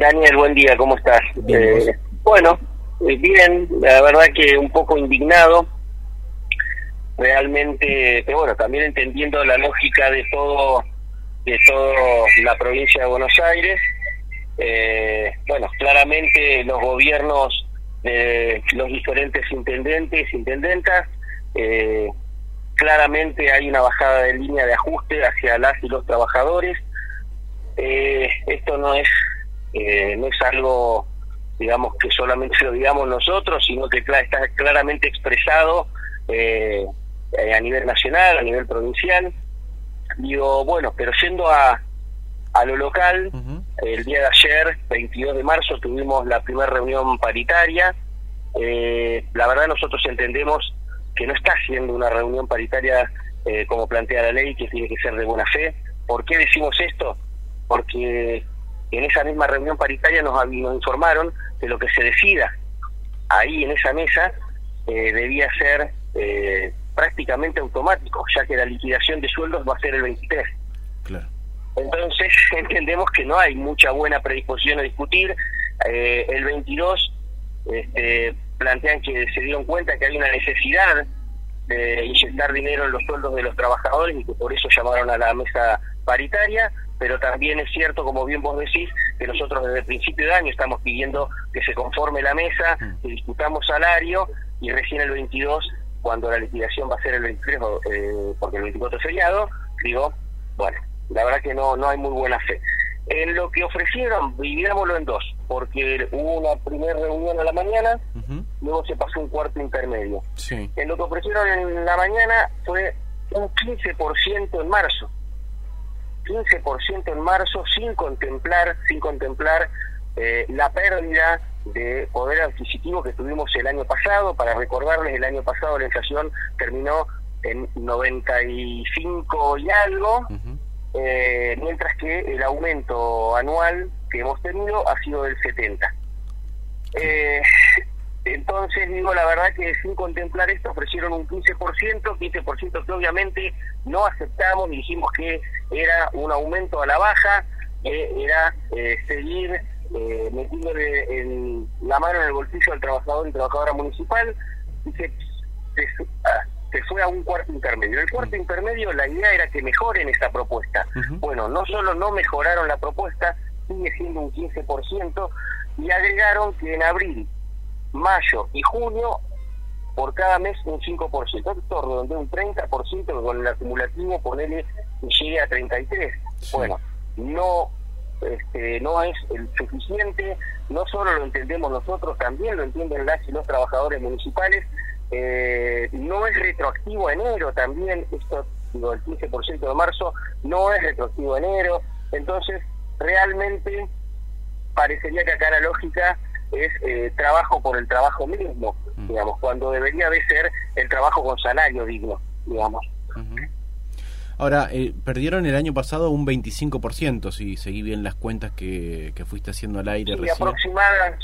Daniel, buen día, ¿cómo estás? Eh, bueno, eh, bien, la verdad que un poco indignado, realmente, pero bueno, también entendiendo la lógica de todo, de toda la provincia de Buenos Aires. Eh, bueno, claramente los gobiernos de los diferentes intendentes, intendentas, claramente hay una bajada de línea de ajuste hacia las y los trabajadores. esto no es eh, no es algo, digamos, que solamente lo digamos nosotros, sino que está claramente expresado eh, a nivel nacional, a nivel provincial. Digo, bueno, pero yendo a, a lo local, el día de ayer, 22 de marzo, tuvimos la primera reunión paritaria. Eh, la verdad nosotros entendemos que no está siendo una reunión paritaria como plantea la ley, que tiene que ser de buena fe. ¿Por qué decimos esto? Porque en esa misma reunión paritaria nos, nos informaron que lo que se decida ahí en esa mesa eh, debía ser eh, prácticamente automático, ya que la liquidación de sueldos va a ser el 23. Entonces entendemos que no hay mucha buena predisposición a discutir. Eh, el 22 este, plantean que se dieron cuenta que hay una necesidad de inyectar dinero en los sueldos de los trabajadores y que por eso llamaron a la mesa paritaria pero también es cierto, como bien vos decís, que nosotros desde el principio de año estamos pidiendo que se conforme la mesa, que discutamos salario, y recién el 22, cuando la liquidación va a ser el 23, eh, porque el 24 es feriado, digo, bueno, la verdad que no, no hay muy buena fe. En lo que ofrecieron, viviémoslo en dos, porque hubo una primera reunión a la mañana, luego se pasó un cuarto intermedio. En lo que ofrecieron en la mañana fue un 15% en marzo 15% en marzo sin contemplar, sin contemplar eh, la pérdida de poder adquisitivo que tuvimos el año pasado. Para recordarles, el año pasado la inflación terminó en 95 y algo, eh, mientras que el aumento anual que hemos tenido ha sido del 70. Eh, entonces, digo, la verdad que sin contemplar esto ofrecieron un 15%, 15% que obviamente no aceptamos y dijimos que era un aumento a la baja, que era eh, seguir eh, metiéndole en la mano en el bolsillo del trabajador y trabajadora municipal y se, ah, se, fue a un cuarto intermedio. El cuarto intermedio, la idea era que mejoren esa propuesta. Bueno, no solo no mejoraron la propuesta, sigue siendo un 15%, y agregaron que en abril mayo y junio por cada mes un 5%, esto donde un 30% con el acumulativo ponele y llegue a 33. Bueno, no este, no es el suficiente, no solo lo entendemos nosotros, también lo entienden las y los trabajadores municipales, eh, no es retroactivo a enero también, esto digo, el 15% de marzo no es retroactivo a enero, entonces realmente parecería que acá la lógica es eh, trabajo por el trabajo mismo, digamos, cuando debería de ser el trabajo con salario digno, digamos. Ahora, eh, perdieron el año pasado un 25%, si seguí bien las cuentas que, que fuiste haciendo al aire sí,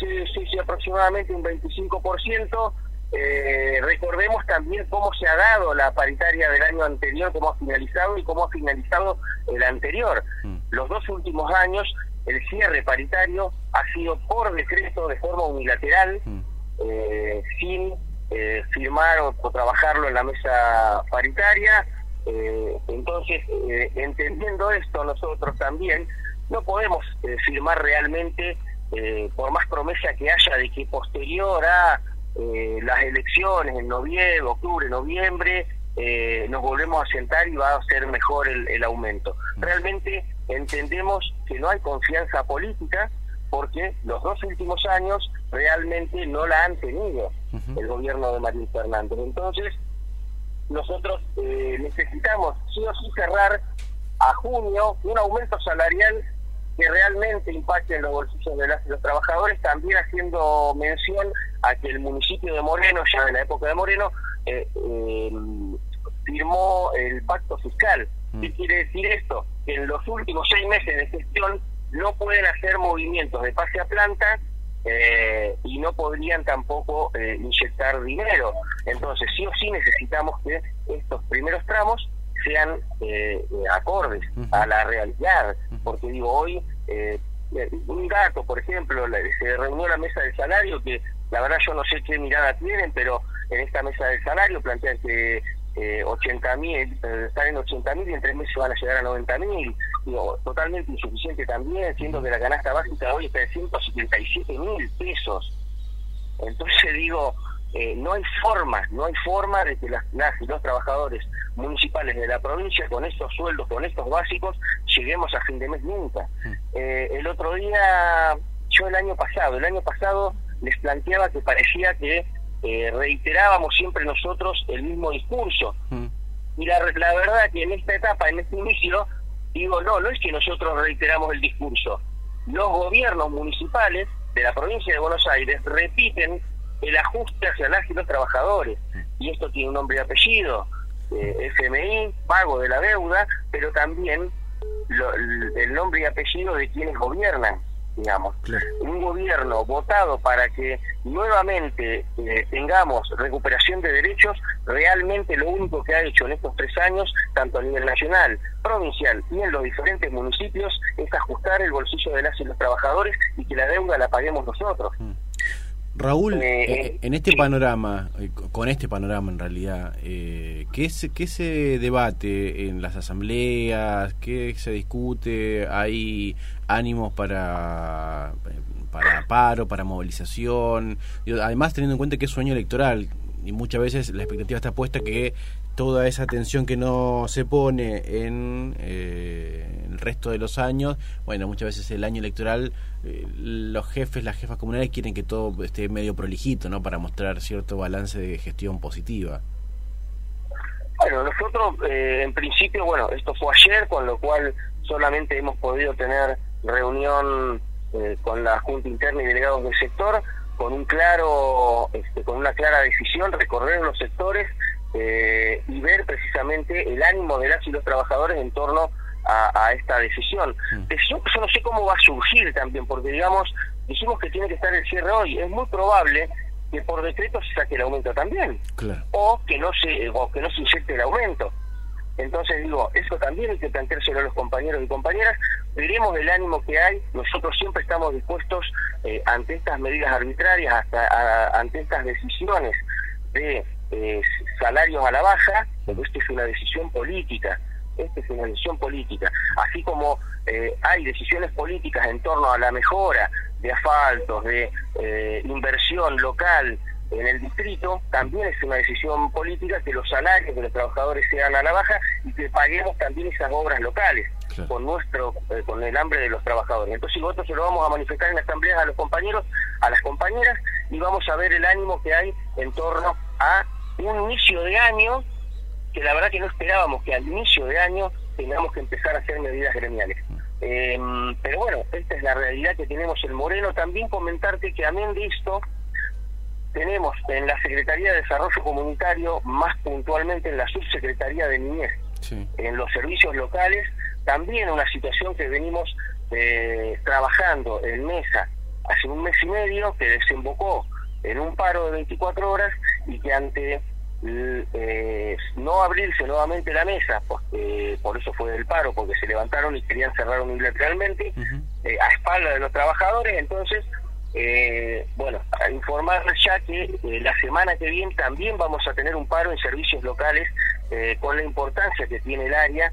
sí, sí, sí, aproximadamente un 25%. Eh, recordemos también cómo se ha dado la paritaria del año anterior, cómo ha finalizado y cómo ha finalizado el anterior. Mm. Los dos últimos años el cierre paritario ha sido por decreto de forma unilateral, mm. eh, sin eh, firmar o, trabajarlo en la mesa paritaria. Eh, entonces, entendiendo esto, nosotros también no podemos firmar realmente, por más promesa que haya de que posterior a las elecciones en noviembre, octubre, noviembre, nos volvemos a sentar y va a ser mejor el, el aumento. Mm. Realmente entendemos que no hay confianza política porque los dos últimos años realmente no la han tenido el gobierno de Marín Fernández. Entonces, nosotros eh, necesitamos sí o sí cerrar a junio un aumento salarial que realmente impacte en los bolsillos de, los trabajadores, también haciendo mención a que el municipio de Moreno, ya en la época de Moreno, eh, eh, firmó el pacto fiscal. ¿Qué mm. quiere decir esto? Que en los últimos seis meses de gestión no pueden hacer movimientos de pase a planta eh, y no podrían tampoco eh, inyectar dinero. Entonces, sí o sí necesitamos que estos primeros tramos sean eh, acordes a la realidad, porque digo, hoy eh, un dato, por ejemplo, se reunió la mesa del salario, que la verdad yo no sé qué mirada tienen, pero en esta mesa del salario plantean que eh, 80 mil, eh, están en 80 mil y en tres meses van a llegar a 90 mil, totalmente insuficiente también, siendo que la canasta básica hoy está de 177 mil pesos. Entonces digo, eh, no hay forma, no hay forma de que las, y los trabajadores municipales de la provincia con estos sueldos, con estos básicos, lleguemos a fin de mes nunca. Mm. Eh, el otro día, yo el año pasado, el año pasado les planteaba que parecía que eh, reiterábamos siempre nosotros el mismo discurso. Mm. Y la, la verdad que en esta etapa, en este inicio, digo, no, no es que nosotros reiteramos el discurso. Los gobiernos municipales de la provincia de Buenos Aires repiten el ajuste hacia las y los trabajadores. Y esto tiene un nombre y apellido, eh, FMI, pago de la deuda, pero también el nombre y apellido de quienes gobiernan digamos. Un gobierno votado para que nuevamente eh, tengamos recuperación de derechos, realmente lo único que ha hecho en estos tres años, tanto a nivel nacional, provincial y en los diferentes municipios, es ajustar el bolsillo de las y los trabajadores y que la deuda la paguemos nosotros. Mm. Raúl, eh, eh, en este panorama, con este panorama en realidad, eh, ¿qué, se, ¿qué se debate en las asambleas? ¿Qué se discute? ¿Hay ánimos para, para paro, para movilización? Además, teniendo en cuenta que es sueño electoral y muchas veces la expectativa está puesta que toda esa atención que no se pone en eh, el resto de los años, bueno, muchas veces el año electoral, eh, los jefes, las jefas comunales quieren que todo esté medio prolijito, ¿no? Para mostrar cierto balance de gestión positiva. Bueno, nosotros eh, en principio, bueno, esto fue ayer, con lo cual solamente hemos podido tener reunión con la Junta Interna y delegados del sector, con un claro, este, con una clara decisión, recorrer los sectores eh, y ver precisamente el ánimo de las y los trabajadores en torno a, esta decisión. Mm. Decisión que yo no sé cómo va a surgir también, porque digamos, dijimos que tiene que estar el cierre hoy. Es muy probable que por decreto se saque el aumento también, o que no se o que no se inyecte el aumento. Entonces digo, eso también hay que planteárselo a los compañeros y compañeras. Veremos el ánimo que hay. Nosotros siempre estamos dispuestos eh, ante estas medidas arbitrarias, hasta ante estas decisiones de eh, salarios a la baja, pero esto es una decisión política. Esta es una decisión política. Así como eh, hay decisiones políticas en torno a la mejora de asfaltos, de eh, inversión local en el distrito, también es una decisión política que los salarios de los trabajadores sean a la baja y que paguemos también esas obras locales con nuestro con el hambre de los trabajadores. Entonces nosotros se lo vamos a manifestar en la asamblea a los compañeros, a las compañeras y vamos a ver el ánimo que hay en torno a un inicio de año que la verdad que no esperábamos que al inicio de año tengamos que empezar a hacer medidas gremiales. Eh, pero bueno, esta es la realidad que tenemos en Moreno. También comentarte que amén de esto, tenemos en la Secretaría de Desarrollo Comunitario, más puntualmente en la Subsecretaría de Niñez, en los servicios locales, también una situación que venimos eh, trabajando en mesa hace un mes y medio, que desembocó en un paro de 24 horas y que ante eh, no abrirse nuevamente la mesa, porque por eso fue el paro, porque se levantaron y querían cerrar unilateralmente eh, a espalda de los trabajadores, entonces, eh, bueno, a informarles ya que eh, la semana que viene también vamos a tener un paro en servicios locales con la importancia que tiene el área,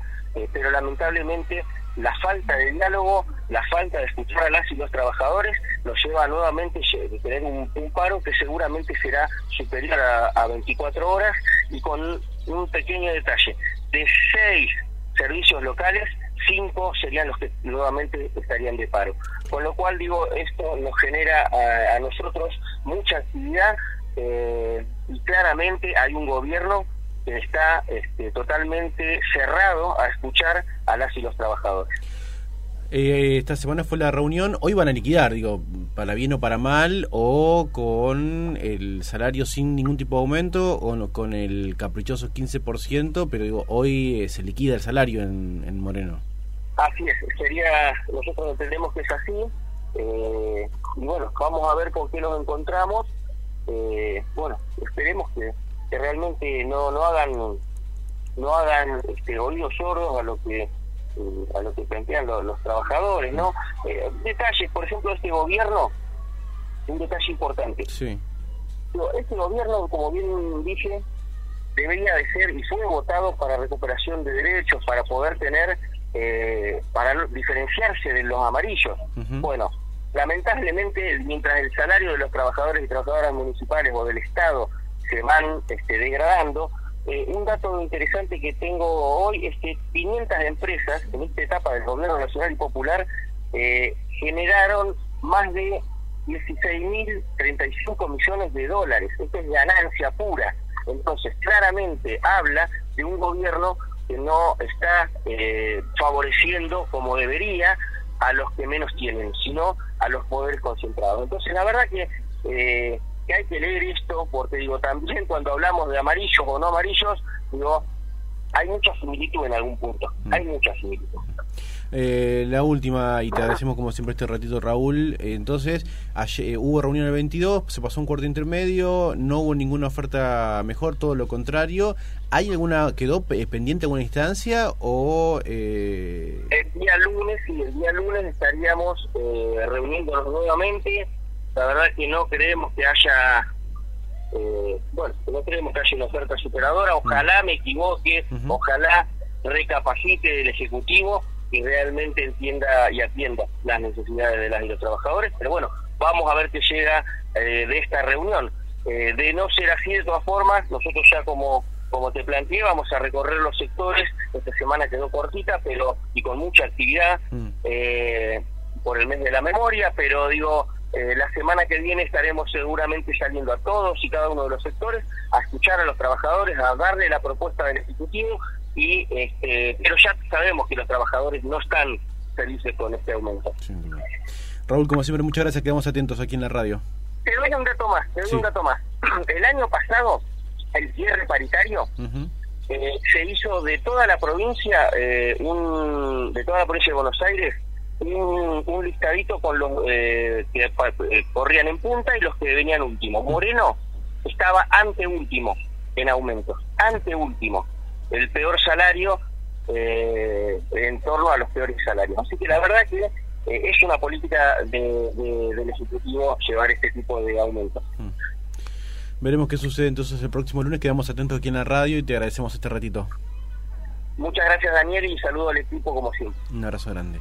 pero lamentablemente la falta de diálogo, la falta de escuchar a las y los trabajadores nos lleva nuevamente a tener un, paro que seguramente será superior a, 24 horas y con un pequeño detalle, de seis servicios locales, cinco serían los que nuevamente estarían de paro. Con lo cual digo, esto nos genera a, nosotros mucha actividad eh, y claramente hay un gobierno está este, totalmente cerrado a escuchar a las y los trabajadores. Eh, esta semana fue la reunión, hoy van a liquidar, digo, para bien o para mal, o con el salario sin ningún tipo de aumento, o con el caprichoso 15%, pero digo, hoy eh, se liquida el salario en, Moreno. Así es, sería, nosotros entendemos que es así, eh, y bueno, vamos a ver con qué nos encontramos, bueno, esperemos que, realmente no, no hagan no hagan este, oídos sordos a lo que a lo que plantean los, trabajadores, ¿no? detalles, por ejemplo, este gobierno, un detalle importante. Sí. Este gobierno, como bien dije, debería de ser y fue votado para recuperación de derechos, para poder tener, eh, para diferenciarse de los amarillos. Bueno, lamentablemente, mientras el salario de los trabajadores y trabajadoras municipales o del Estado se van este, degradando, eh, un dato interesante que tengo hoy es que 500 empresas en esta etapa del gobierno nacional y popular eh, generaron más de 16.035 millones de dólares. Esto es ganancia pura. Entonces, claramente habla de un gobierno que no está eh, favoreciendo como debería a los que menos tienen, sino a los poderes concentrados. Entonces, la verdad que, eh, que hay que leer esto, porque digo, también cuando hablamos de amarillos o no amarillos, digo, hay mucha similitud en algún punto, mm. hay mucha similitud. Eh, la última, y te agradecemos como siempre este ratito, Raúl. entonces, ayer, eh, hubo reunión el 22, se pasó un cuarto intermedio, no hubo ninguna oferta mejor, todo lo contrario. ¿Hay alguna, quedó pendiente alguna instancia o...? Eh... El día lunes, y el día lunes estaríamos eh, reuniéndonos nuevamente. La verdad que no creemos que haya... Eh, bueno, no creemos que haya una oferta superadora. Ojalá me equivoque, ojalá recapacite el Ejecutivo y realmente entienda y atienda las necesidades de las y los trabajadores. Pero bueno, vamos a ver qué llega eh, de esta reunión. Eh, de no ser así, de todas formas, nosotros ya como como te planteé, vamos a recorrer los sectores. Esta semana quedó cortita, pero y con mucha actividad mm. eh, por el mes de la memoria, pero digo, la semana que viene estaremos seguramente saliendo a todos y cada uno de los sectores a escuchar a los trabajadores, a darle la propuesta del Ejecutivo y este, pero ya sabemos que los trabajadores no están felices con este aumento. Raúl, como siempre, muchas gracias, quedamos atentos aquí en la radio. Te doy un dato más, te doy un dato más. El año pasado, el cierre paritario eh, se hizo de toda la provincia, eh, un, de toda la provincia de Buenos Aires, un, un listadito con los eh, que eh, corrían en punta y los que venían último. Moreno estaba ante último en aumentos, ante último el peor salario eh, en torno a los peores salarios. Así que la verdad que eh, es una política de, del Ejecutivo llevar este tipo de aumentos. Mm. Veremos qué sucede entonces el próximo lunes. Quedamos atentos aquí en la radio y te agradecemos este ratito. Muchas gracias Daniel y saludo al equipo como siempre. Un abrazo grande.